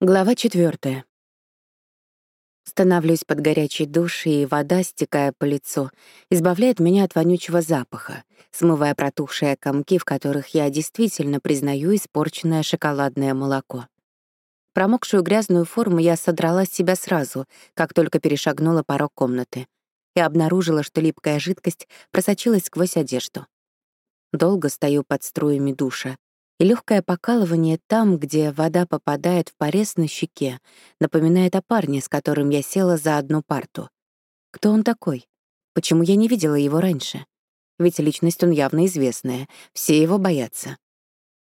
Глава четвертая. Становлюсь под горячей душ, и вода, стекая по лицу, избавляет меня от вонючего запаха, смывая протухшие комки, в которых я действительно признаю испорченное шоколадное молоко. Промокшую грязную форму я содрала с себя сразу, как только перешагнула порог комнаты, и обнаружила, что липкая жидкость просочилась сквозь одежду. Долго стою под струями душа, и легкое покалывание там, где вода попадает в порез на щеке, напоминает о парне, с которым я села за одну парту. Кто он такой? Почему я не видела его раньше? Ведь личность он явно известная, все его боятся.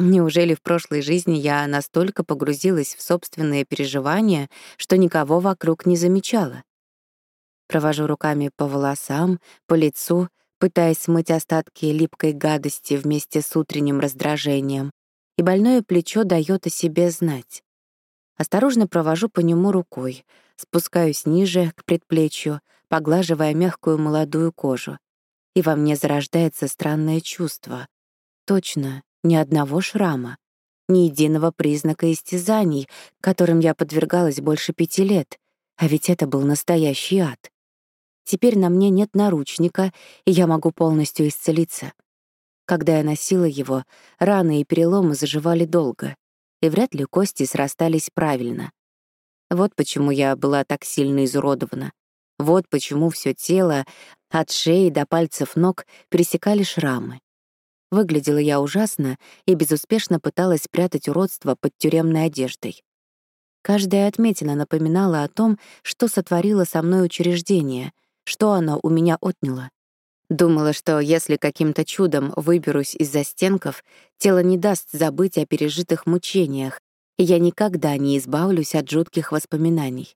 Неужели в прошлой жизни я настолько погрузилась в собственные переживания, что никого вокруг не замечала? Провожу руками по волосам, по лицу, пытаясь смыть остатки липкой гадости вместе с утренним раздражением, и больное плечо дает о себе знать. Осторожно провожу по нему рукой, спускаюсь ниже, к предплечью, поглаживая мягкую молодую кожу. И во мне зарождается странное чувство. Точно, ни одного шрама, ни единого признака истязаний, которым я подвергалась больше пяти лет, а ведь это был настоящий ад. Теперь на мне нет наручника, и я могу полностью исцелиться. Когда я носила его, раны и переломы заживали долго, и вряд ли кости срастались правильно. Вот почему я была так сильно изуродована. Вот почему все тело, от шеи до пальцев ног, пересекали шрамы. Выглядела я ужасно и безуспешно пыталась спрятать уродство под тюремной одеждой. Каждая отметина напоминала о том, что сотворило со мной учреждение — что оно у меня отняло? Думала, что если каким-то чудом выберусь из за стенков, тело не даст забыть о пережитых мучениях, и я никогда не избавлюсь от жутких воспоминаний.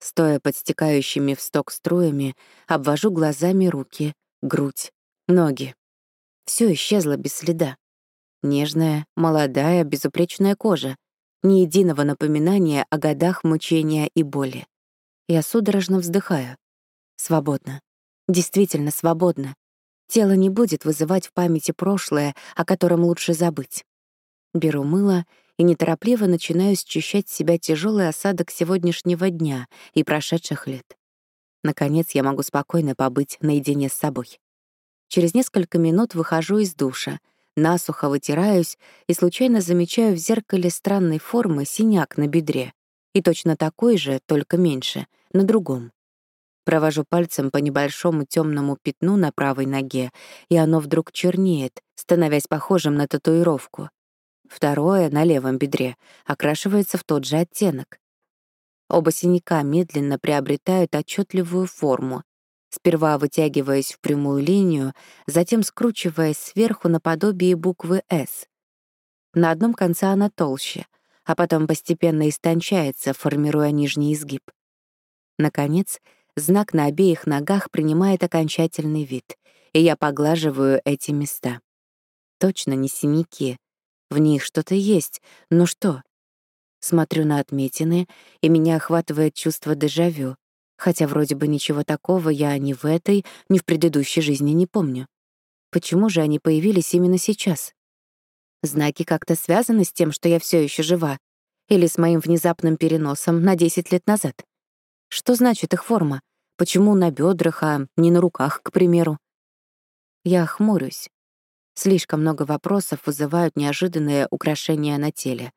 Стоя под стекающими в сток струями, обвожу глазами руки, грудь, ноги. Все исчезло без следа. Нежная, молодая, безупречная кожа. Ни единого напоминания о годах мучения и боли. Я судорожно вздыхаю. Свободно. Действительно свободно. Тело не будет вызывать в памяти прошлое, о котором лучше забыть. Беру мыло и неторопливо начинаю счищать с себя тяжелый осадок сегодняшнего дня и прошедших лет. Наконец я могу спокойно побыть наедине с собой. Через несколько минут выхожу из душа, насухо вытираюсь и случайно замечаю в зеркале странной формы синяк на бедре. И точно такой же, только меньше, на другом. Провожу пальцем по небольшому темному пятну на правой ноге, и оно вдруг чернеет, становясь похожим на татуировку. Второе, на левом бедре, окрашивается в тот же оттенок. Оба синяка медленно приобретают отчетливую форму, сперва вытягиваясь в прямую линию, затем скручиваясь сверху наподобие буквы «С». На одном конце она толще, а потом постепенно истончается, формируя нижний изгиб. Наконец, знак на обеих ногах принимает окончательный вид, и я поглаживаю эти места. Точно не синяки. В них что-то есть. но что? Смотрю на отметины, и меня охватывает чувство дежавю, хотя вроде бы ничего такого я ни в этой, ни в предыдущей жизни не помню. Почему же они появились именно сейчас? Знаки как-то связаны с тем, что я все еще жива, или с моим внезапным переносом на 10 лет назад? Что значит их форма? Почему на бедрах, а не на руках, к примеру? Я хмурюсь. Слишком много вопросов вызывают неожиданные украшения на теле.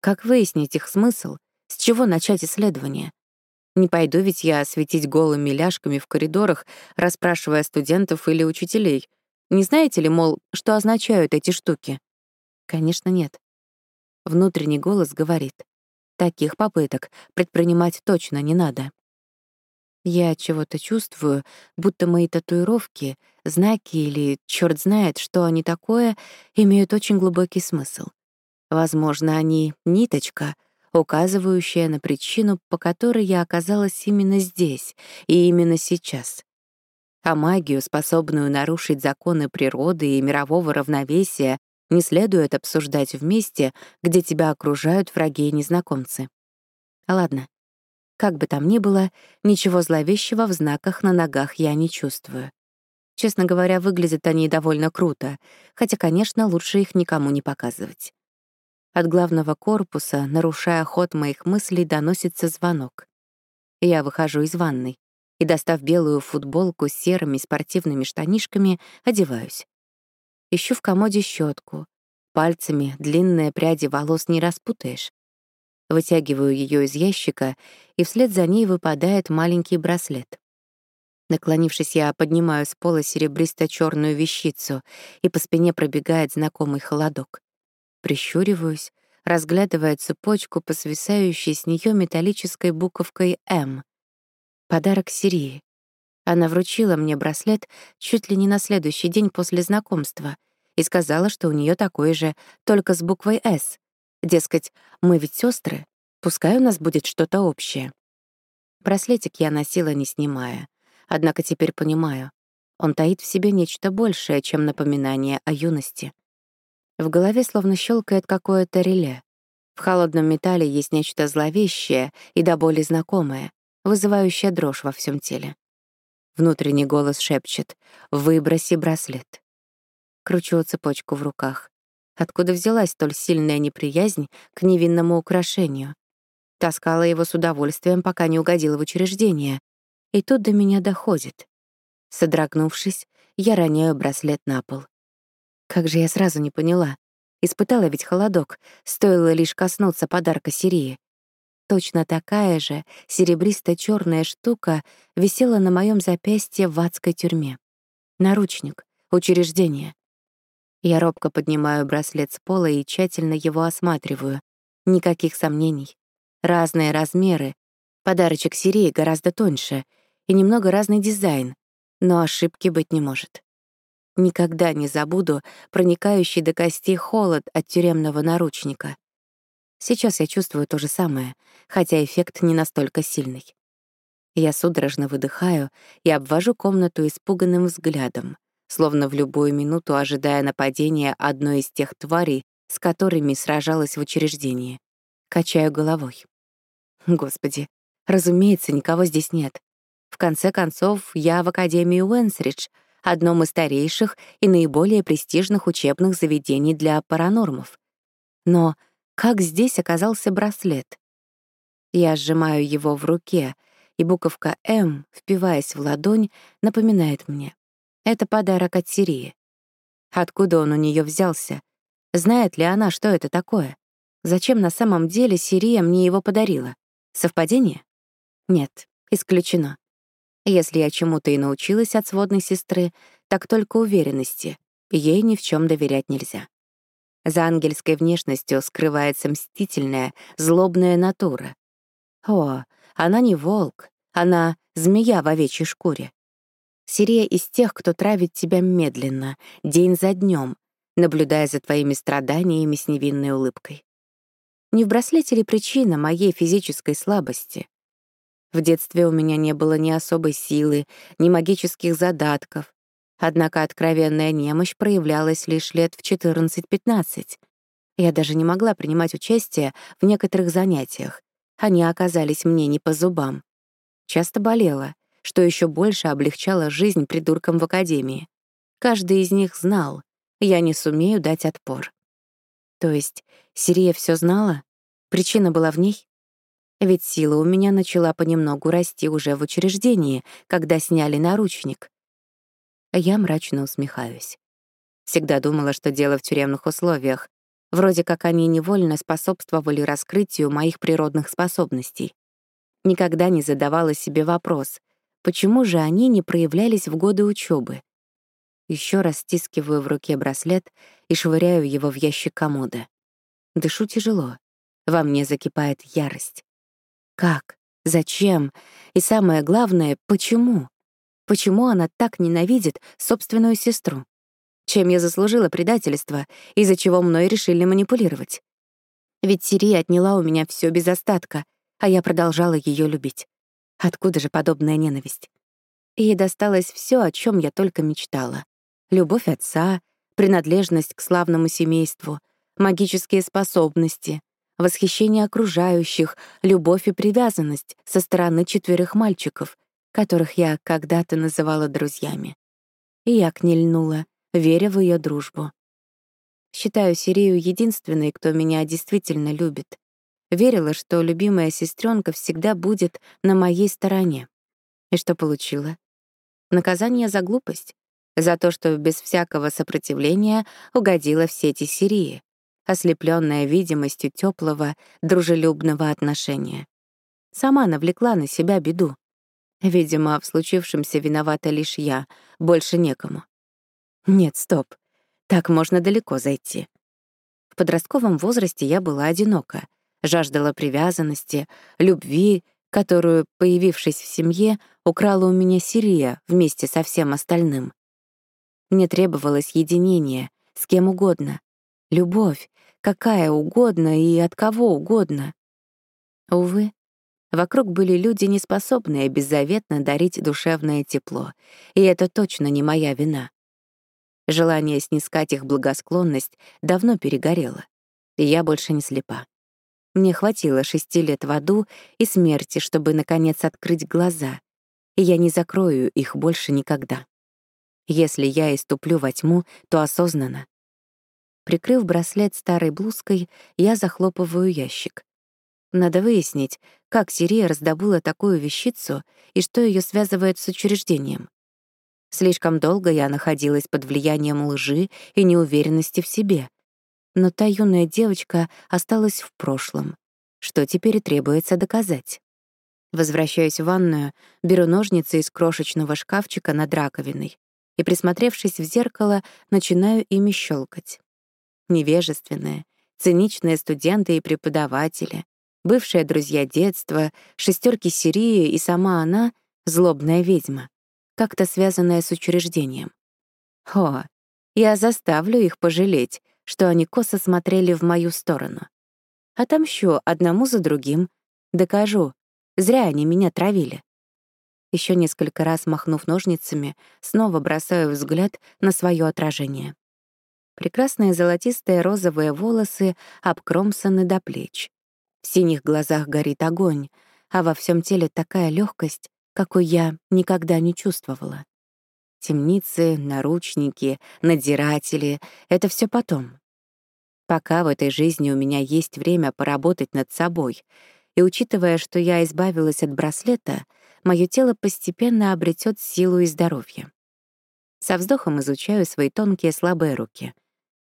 Как выяснить их смысл? С чего начать исследование? Не пойду ведь я светить голыми ляжками в коридорах, расспрашивая студентов или учителей. Не знаете ли, мол, что означают эти штуки? Конечно, нет. Внутренний голос говорит. Таких попыток предпринимать точно не надо. Я чего-то чувствую, будто мои татуировки, знаки или черт знает, что они такое, имеют очень глубокий смысл. Возможно, они — ниточка, указывающая на причину, по которой я оказалась именно здесь и именно сейчас. А магию, способную нарушить законы природы и мирового равновесия, не следует обсуждать в месте, где тебя окружают враги и незнакомцы. Ладно. Как бы там ни было, ничего зловещего в знаках на ногах я не чувствую. Честно говоря, выглядят они довольно круто, хотя, конечно, лучше их никому не показывать. От главного корпуса, нарушая ход моих мыслей, доносится звонок. Я выхожу из ванной и, достав белую футболку с серыми спортивными штанишками, одеваюсь. Ищу в комоде щетку. Пальцами длинные пряди волос не распутаешь. Вытягиваю ее из ящика, и вслед за ней выпадает маленький браслет. Наклонившись, я поднимаю с пола серебристо черную вещицу, и по спине пробегает знакомый холодок. Прищуриваюсь, разглядывая цепочку по свисающей с нее металлической буковкой «М». Подарок Сирии. Она вручила мне браслет чуть ли не на следующий день после знакомства и сказала, что у нее такой же, только с буквой «С». Дескать, мы ведь сестры, пускай у нас будет что-то общее. Браслетик я носила, не снимая. Однако теперь понимаю, он таит в себе нечто большее, чем напоминание о юности. В голове словно щелкает какое-то реле. В холодном металле есть нечто зловещее и до боли знакомое, вызывающее дрожь во всем теле. Внутренний голос шепчет «Выброси браслет». Кручу цепочку в руках. Откуда взялась столь сильная неприязнь к невинному украшению? Таскала его с удовольствием, пока не угодила в учреждение. И тут до меня доходит. Содрогнувшись, я роняю браслет на пол. Как же я сразу не поняла. Испытала ведь холодок, стоило лишь коснуться подарка Сирии. Точно такая же серебристо черная штука висела на моем запястье в адской тюрьме. Наручник, учреждение. Я робко поднимаю браслет с пола и тщательно его осматриваю. Никаких сомнений. Разные размеры. Подарочек Сирии гораздо тоньше и немного разный дизайн, но ошибки быть не может. Никогда не забуду проникающий до костей холод от тюремного наручника. Сейчас я чувствую то же самое, хотя эффект не настолько сильный. Я судорожно выдыхаю и обвожу комнату испуганным взглядом, словно в любую минуту ожидая нападения одной из тех тварей, с которыми сражалась в учреждении. Качаю головой. Господи, разумеется, никого здесь нет. В конце концов, я в Академии Уэнсридж — одном из старейших и наиболее престижных учебных заведений для паранормов. Но как здесь оказался браслет? Я сжимаю его в руке, и буковка «М», впиваясь в ладонь, напоминает мне. Это подарок от Сирии. Откуда он у нее взялся? Знает ли она, что это такое? Зачем на самом деле Сирия мне его подарила? Совпадение? Нет, исключено. Если я чему-то и научилась от сводной сестры, так только уверенности. Ей ни в чем доверять нельзя. За ангельской внешностью скрывается мстительная, злобная натура. О, она не волк, она змея в овечьей шкуре. Сирия из тех, кто травит тебя медленно, день за днем, наблюдая за твоими страданиями с невинной улыбкой. Не в браслете ли причина моей физической слабости? В детстве у меня не было ни особой силы, ни магических задатков. Однако откровенная немощь проявлялась лишь лет в 14-15. Я даже не могла принимать участие в некоторых занятиях. Они оказались мне не по зубам. Часто болела, что еще больше облегчало жизнь придуркам в академии. Каждый из них знал, я не сумею дать отпор. То есть Сирия все знала? Причина была в ней? Ведь сила у меня начала понемногу расти уже в учреждении, когда сняли наручник. Я мрачно усмехаюсь. Всегда думала, что дело в тюремных условиях. Вроде как они невольно способствовали раскрытию моих природных способностей. Никогда не задавала себе вопрос, почему же они не проявлялись в годы учебы. Еще раз стискиваю в руке браслет и швыряю его в ящик комода. Дышу тяжело. Во мне закипает ярость. Как? Зачем? И самое главное, почему? Почему она так ненавидит собственную сестру? Чем я заслужила предательство, из-за чего мной решили манипулировать? Ведь Сирия отняла у меня все без остатка, а я продолжала ее любить. Откуда же подобная ненависть? Ей досталось все, о чем я только мечтала. Любовь отца, принадлежность к славному семейству, магические способности, восхищение окружающих, любовь и привязанность со стороны четверых мальчиков, которых я когда-то называла друзьями. И я к ней льнула, веря в ее дружбу. Считаю Сирию единственной, кто меня действительно любит. Верила, что любимая сестренка всегда будет на моей стороне. И что получила? Наказание за глупость. За то, что без всякого сопротивления угодила в сети Сирии, ослепленная видимостью теплого, дружелюбного отношения. Сама навлекла на себя беду. Видимо, в случившемся виновата лишь я, больше некому. Нет, стоп. Так можно далеко зайти. В подростковом возрасте я была одинока, жаждала привязанности, любви, которую, появившись в семье, украла у меня Сирия вместе со всем остальным. Мне требовалось единение, с кем угодно, любовь, какая угодно и от кого угодно. Увы, вокруг были люди, неспособные беззаветно дарить душевное тепло, и это точно не моя вина. Желание снискать их благосклонность давно перегорело, и я больше не слепа. Мне хватило шести лет в аду и смерти, чтобы, наконец, открыть глаза, и я не закрою их больше никогда. Если я иступлю во тьму, то осознанно. Прикрыв браслет старой блузкой, я захлопываю ящик. Надо выяснить, как Сирия раздобыла такую вещицу и что ее связывает с учреждением. Слишком долго я находилась под влиянием лжи и неуверенности в себе, но та юная девочка осталась в прошлом. Что теперь требуется доказать? Возвращаюсь в ванную, беру ножницы из крошечного шкафчика над раковиной и, присмотревшись в зеркало, начинаю ими щелкать. Невежественные, циничные студенты и преподаватели, бывшие друзья детства, шестерки Сирии и сама она — злобная ведьма, как-то связанная с учреждением. О, я заставлю их пожалеть, что они косо смотрели в мою сторону. Отомщу одному за другим, докажу, зря они меня травили. Еще несколько раз махнув ножницами, снова бросаю взгляд на свое отражение. Прекрасные золотистые розовые волосы обкромсаны до плеч. В синих глазах горит огонь, а во всем теле такая легкость, какой я никогда не чувствовала. Темницы, наручники, надзиратели — это все потом. Пока в этой жизни у меня есть время поработать над собой, и учитывая, что я избавилась от браслета, мое тело постепенно обретет силу и здоровье. Со вздохом изучаю свои тонкие слабые руки.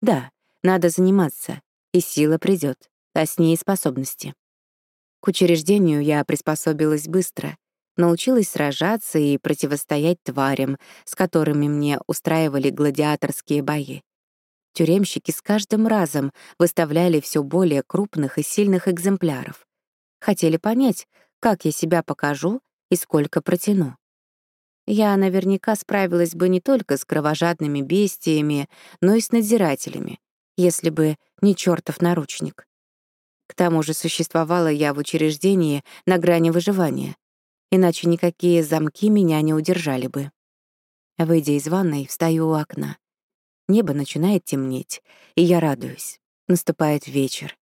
Да, надо заниматься, и сила придет, а с ней способности. К учреждению я приспособилась быстро, научилась сражаться и противостоять тварям, с которыми мне устраивали гладиаторские бои. Тюремщики с каждым разом выставляли все более крупных и сильных экземпляров. Хотели понять, как я себя покажу и сколько протяну. Я наверняка справилась бы не только с кровожадными бестиями, но и с надзирателями, если бы не чертов наручник. К тому же существовала я в учреждении на грани выживания иначе никакие замки меня не удержали бы. Выйдя из ванной, встаю у окна. Небо начинает темнеть, и я радуюсь. Наступает вечер.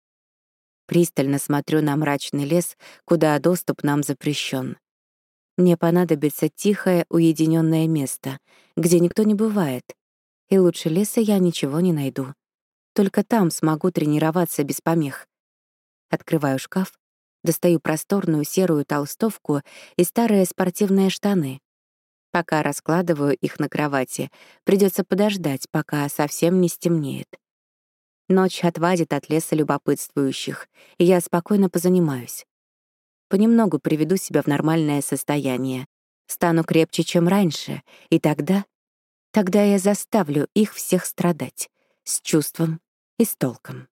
Пристально смотрю на мрачный лес, куда доступ нам запрещен. Мне понадобится тихое, уединенное место, где никто не бывает, и лучше леса я ничего не найду. Только там смогу тренироваться без помех. Открываю шкаф Достаю просторную серую толстовку и старые спортивные штаны. Пока раскладываю их на кровати, придется подождать, пока совсем не стемнеет. Ночь отвадит от леса любопытствующих, и я спокойно позанимаюсь. Понемногу приведу себя в нормальное состояние, стану крепче, чем раньше, и тогда... Тогда я заставлю их всех страдать с чувством и с толком.